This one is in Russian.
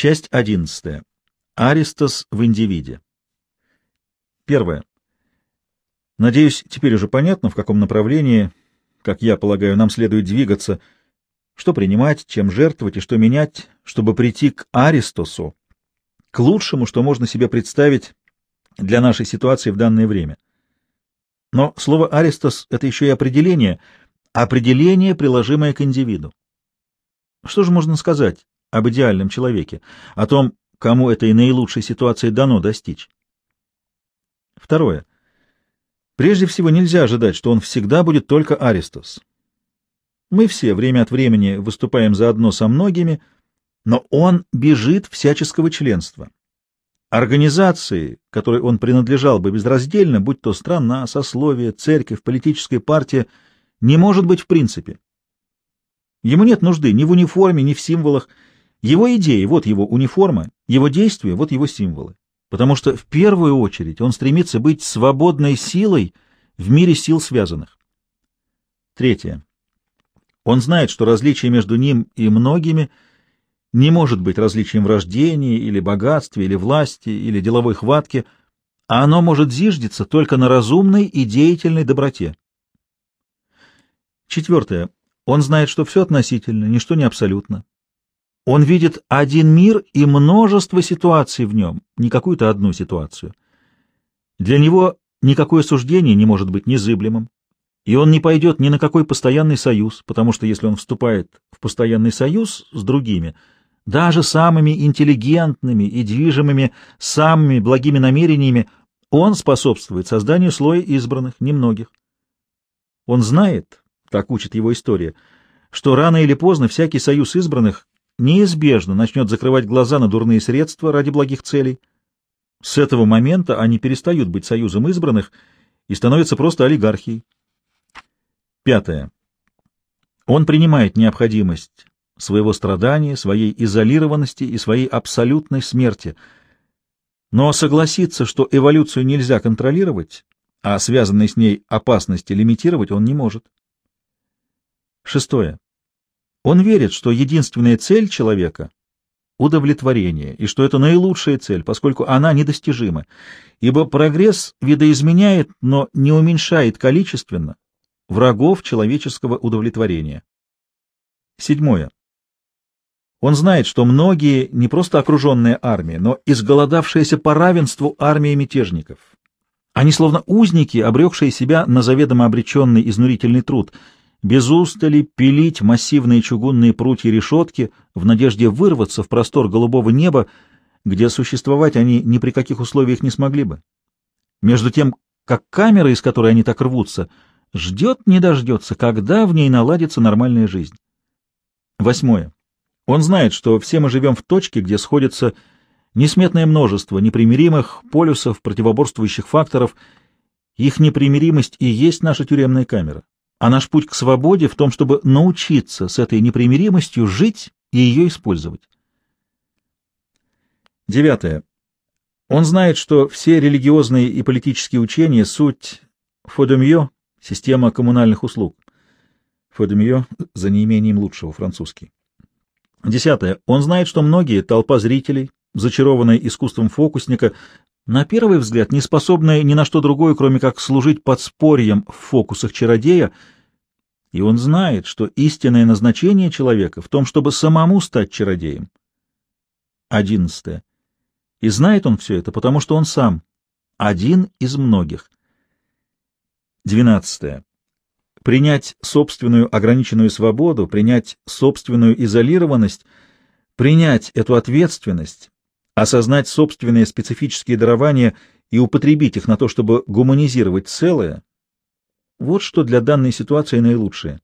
Часть 11. Аристос в индивиде. Первое. Надеюсь, теперь уже понятно, в каком направлении, как я полагаю, нам следует двигаться, что принимать, чем жертвовать и что менять, чтобы прийти к Аристосу, к лучшему, что можно себе представить для нашей ситуации в данное время. Но слово «аристос» — это еще и определение, определение, приложимое к индивиду. Что же можно сказать об идеальном человеке, о том, кому этой наилучшей ситуации дано достичь? Второе. Прежде всего, нельзя ожидать, что он всегда будет только Аристос. Мы все время от времени выступаем заодно со многими, но он бежит всяческого членства. Организации, которой он принадлежал бы безраздельно, будь то страна, сословие, церковь, политическая партия, не может быть в принципе. Ему нет нужды ни в униформе, ни в символах. Его идеи — вот его униформа, его действия — вот его символы. Потому что в первую очередь он стремится быть свободной силой в мире сил связанных. Третье. Он знает, что различие между ним и многими не может быть различием в рождении, или богатстве, или власти, или деловой хватке, а оно может зиждиться только на разумной и деятельной доброте. Четвертое. Он знает, что все относительно, ничто не абсолютно. Он видит один мир и множество ситуаций в нем, не какую-то одну ситуацию. Для него никакое суждение не может быть незыблемым, и он не пойдет ни на какой постоянный союз, потому что если он вступает в постоянный союз с другими, даже самыми интеллигентными и движимыми самыми благими намерениями, он способствует созданию слоя избранных, немногих. Он знает, так учит его история, что рано или поздно всякий союз избранных неизбежно начнет закрывать глаза на дурные средства ради благих целей. С этого момента они перестают быть союзом избранных и становятся просто олигархией. Пятое. Он принимает необходимость своего страдания, своей изолированности и своей абсолютной смерти. Но согласиться, что эволюцию нельзя контролировать, а связанные с ней опасности лимитировать он не может. Шестое. Он верит, что единственная цель человека — удовлетворение, и что это наилучшая цель, поскольку она недостижима, ибо прогресс видоизменяет, но не уменьшает количественно врагов человеческого удовлетворения. Седьмое. Он знает, что многие не просто окруженные армии, но изголодавшиеся по равенству армии мятежников. Они словно узники, обрекшие себя на заведомо обреченный изнурительный труд — без устали пилить массивные чугунные прутья решетки в надежде вырваться в простор голубого неба, где существовать они ни при каких условиях не смогли бы. Между тем, как камера, из которой они так рвутся, ждет не дождется, когда в ней наладится нормальная жизнь. Восьмое. Он знает, что все мы живем в точке, где сходится несметное множество непримиримых полюсов, противоборствующих факторов. Их непримиримость и есть наша тюремная камера а наш путь к свободе в том, чтобы научиться с этой непримиримостью жить и ее использовать. Девятое. Он знает, что все религиозные и политические учения — суть фодемье, система коммунальных услуг. Фодемье за неимением лучшего французский. Десятое. Он знает, что многие, толпа зрителей, зачарованная искусством фокусника, на первый взгляд не способная ни на что другое, кроме как служить подспорьем в фокусах чародея, и он знает, что истинное назначение человека в том, чтобы самому стать чародеем. Одиннадцатое. И знает он все это, потому что он сам один из многих. Двенадцатое. Принять собственную ограниченную свободу, принять собственную изолированность, принять эту ответственность, осознать собственные специфические дарования и употребить их на то, чтобы гуманизировать целое, вот что для данной ситуации наилучшее.